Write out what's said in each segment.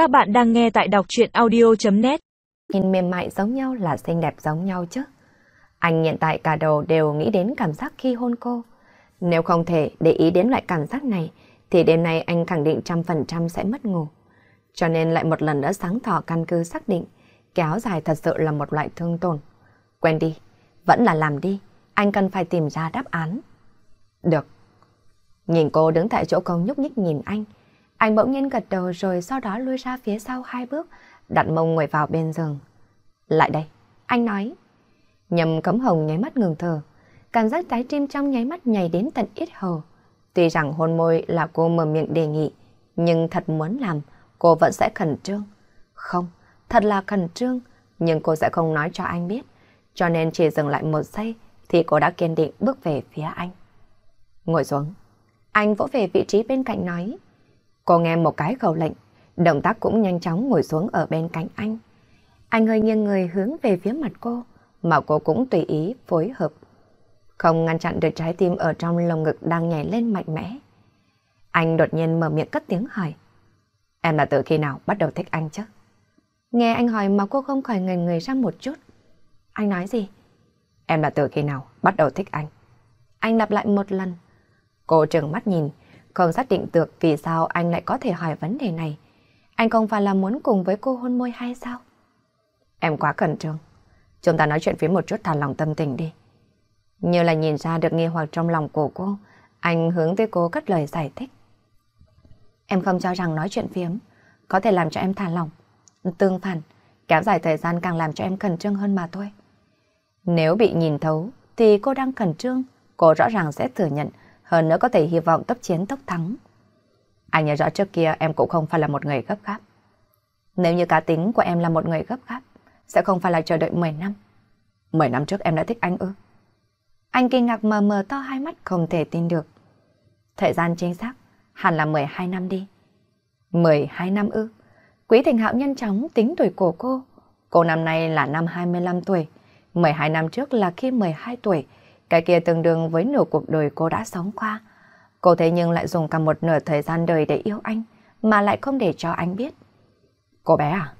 Các bạn đang nghe tại đọc chuyện audio.net Nhìn mềm mại giống nhau là xinh đẹp giống nhau chứ. Anh hiện tại cả đầu đều nghĩ đến cảm giác khi hôn cô. Nếu không thể để ý đến loại cảm giác này, thì đêm nay anh khẳng định trăm phần trăm sẽ mất ngủ. Cho nên lại một lần nữa sáng tỏ căn cứ xác định, kéo dài thật sự là một loại thương tổn. Quen đi, vẫn là làm đi, anh cần phải tìm ra đáp án. Được. Nhìn cô đứng tại chỗ không nhúc nhích nhìn anh, anh bỗng nhiên gật đầu rồi sau đó lui ra phía sau hai bước, đặt mông ngồi vào bên giường. Lại đây, anh nói. Nhầm cấm hồng nháy mắt ngừng thở, cảm giác trái tim trong nháy mắt nhảy đến tận ít hầu. Tuy rằng hôn môi là cô mở miệng đề nghị, nhưng thật muốn làm, cô vẫn sẽ khẩn trương. Không, thật là khẩn trương, nhưng cô sẽ không nói cho anh biết. Cho nên chỉ dừng lại một giây thì cô đã kiên định bước về phía anh. Ngồi xuống. Anh vỗ về vị trí bên cạnh nói. Cô nghe một cái khẩu lệnh, động tác cũng nhanh chóng ngồi xuống ở bên cạnh anh. Anh hơi nghiêng người hướng về phía mặt cô, mà cô cũng tùy ý phối hợp. Không ngăn chặn được trái tim ở trong lồng ngực đang nhảy lên mạnh mẽ. Anh đột nhiên mở miệng cất tiếng hỏi. Em là từ khi nào bắt đầu thích anh chứ? Nghe anh hỏi mà cô không khỏi ngần người ra một chút. Anh nói gì? Em là từ khi nào bắt đầu thích anh? Anh lặp lại một lần. Cô trừng mắt nhìn, không xác định được vì sao anh lại có thể hỏi vấn đề này. Anh không phải là muốn cùng với cô hôn môi hay sao? Em quá cẩn trương. Chúng ta nói chuyện phía một chút thả lòng tâm tình đi. Như là nhìn ra được nghi hoặc trong lòng của cô, anh hướng tới cô cất lời giải thích. Em không cho rằng nói chuyện phiếm có thể làm cho em thả lòng. Tương phản, kéo dài thời gian càng làm cho em khẩn trương hơn mà thôi. Nếu bị nhìn thấu thì cô đang khẩn trương, cô rõ ràng sẽ thừa nhận hơn nữa có thể hy vọng tốc chiến tốc thắng. Anh nhớ rõ trước kia em cũng không phải là một người gấp gáp. Nếu như cá tính của em là một người gấp gáp, sẽ không phải là chờ đợi 10 năm. 10 năm trước em đã thích anh ư? Anh kinh ngạc mờ mờ to hai mắt không thể tin được. Thời gian chính xác, hẳn là 12 năm đi. 12 năm ư? Quý Thành Hạo nhanh chóng tính tuổi của cô. Cô năm nay là năm 25 tuổi. 12 năm trước là khi 12 tuổi, cái kia tương đương với nửa cuộc đời cô đã sống qua. Cô thế nhưng lại dùng cả một nửa thời gian đời để yêu anh, mà lại không để cho anh biết. Cô bé à?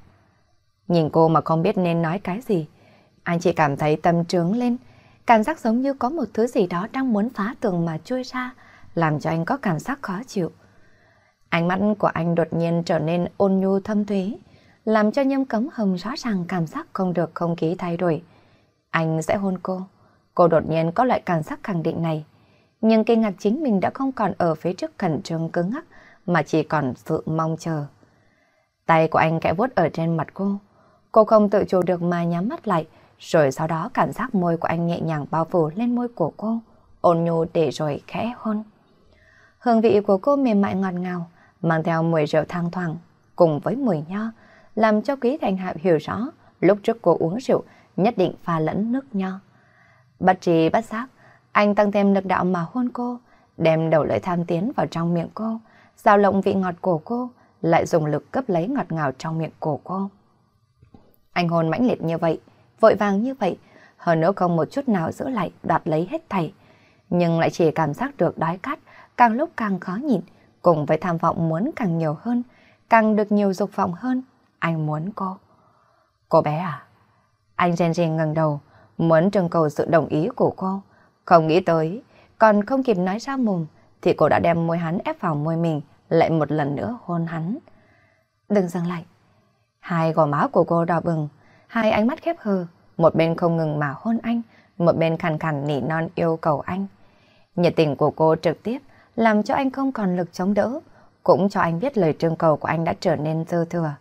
Nhìn cô mà không biết nên nói cái gì. Anh chỉ cảm thấy tâm trướng lên, cảm giác giống như có một thứ gì đó đang muốn phá tường mà chui ra, làm cho anh có cảm giác khó chịu. Ánh mắt của anh đột nhiên trở nên ôn nhu thâm thúy, làm cho nhâm cấm hồng rõ ràng cảm giác không được không khí thay đổi. Anh sẽ hôn cô. Cô đột nhiên có loại cảm giác khẳng định này. Nhưng kinh ngạc chính mình đã không còn ở phía trước khẩn trương cứng ngắc, mà chỉ còn sự mong chờ. Tay của anh kẽ vuốt ở trên mặt cô. Cô không tự chủ được mà nhắm mắt lại, rồi sau đó cảm giác môi của anh nhẹ nhàng bao phủ lên môi của cô, ôn nhu để rồi khẽ hôn. Hương vị của cô mềm mại ngọt ngào, mang theo mùi rượu thang thoảng, cùng với mùi nho, làm cho Quý Thành Hạo hiểu rõ lúc trước cô uống rượu nhất định pha lẫn nước nho. Bất trí bất giác, anh tăng thêm lực đạo mà hôn cô, đem đầu lưỡi tham tiến vào trong miệng cô, giao lộng vị ngọt cổ cô, lại dùng lực cấp lấy ngọt ngào trong miệng cổ cô. Anh hôn mãnh liệt như vậy, vội vàng như vậy, hơn nữa không một chút nào giữ lại đoạt lấy hết thảy, nhưng lại chỉ cảm giác được đói cát, càng lúc càng khó nhịn, cùng với tham vọng muốn càng nhiều hơn, càng được nhiều dục vọng hơn, anh muốn cô. Cô bé à? Anh rèn rèn ngẩng đầu, muốn trưng cầu sự đồng ý của cô. Không nghĩ tới, còn không kịp nói ra mồm, thì cô đã đem môi hắn ép vào môi mình, lại một lần nữa hôn hắn. Đừng dừng lại. Hai gò má của cô đỏ bừng, hai ánh mắt khép hờ, một bên không ngừng mà hôn anh, một bên khàn khàn nỉ non yêu cầu anh. Nhiệt tình của cô trực tiếp làm cho anh không còn lực chống đỡ, cũng cho anh biết lời trưng cầu của anh đã trở nên dư thừa.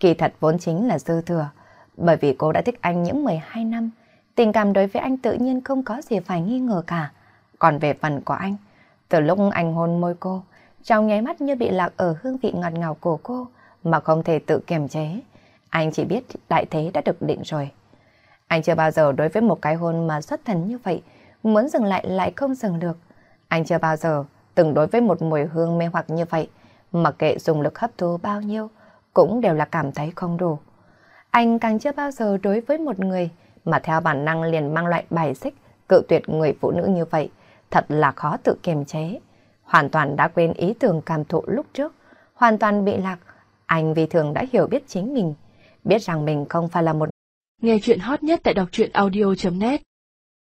Kỳ thật vốn chính là dư thừa, bởi vì cô đã thích anh những 12 năm, Tình cảm đối với anh tự nhiên không có gì phải nghi ngờ cả. Còn về phần của anh, từ lúc anh hôn môi cô, trong nháy mắt như bị lạc ở hương vị ngọt ngào của cô mà không thể tự kiềm chế. Anh chỉ biết đại thế đã được định rồi. Anh chưa bao giờ đối với một cái hôn mà xuất thần như vậy, muốn dừng lại lại không dừng được. Anh chưa bao giờ từng đối với một mùi hương mê hoặc như vậy, mặc kệ dùng lực hấp thu bao nhiêu, cũng đều là cảm thấy không đủ. Anh càng chưa bao giờ đối với một người mà theo bản năng liền mang loại bài xích, cự tuyệt người phụ nữ như vậy, thật là khó tự kiềm chế. Hoàn toàn đã quên ý tưởng cảm thụ lúc trước, hoàn toàn bị lạc. Anh vì thường đã hiểu biết chính mình, biết rằng mình không phải là một Nghe chuyện hot nhất tại đọc truyện audio.net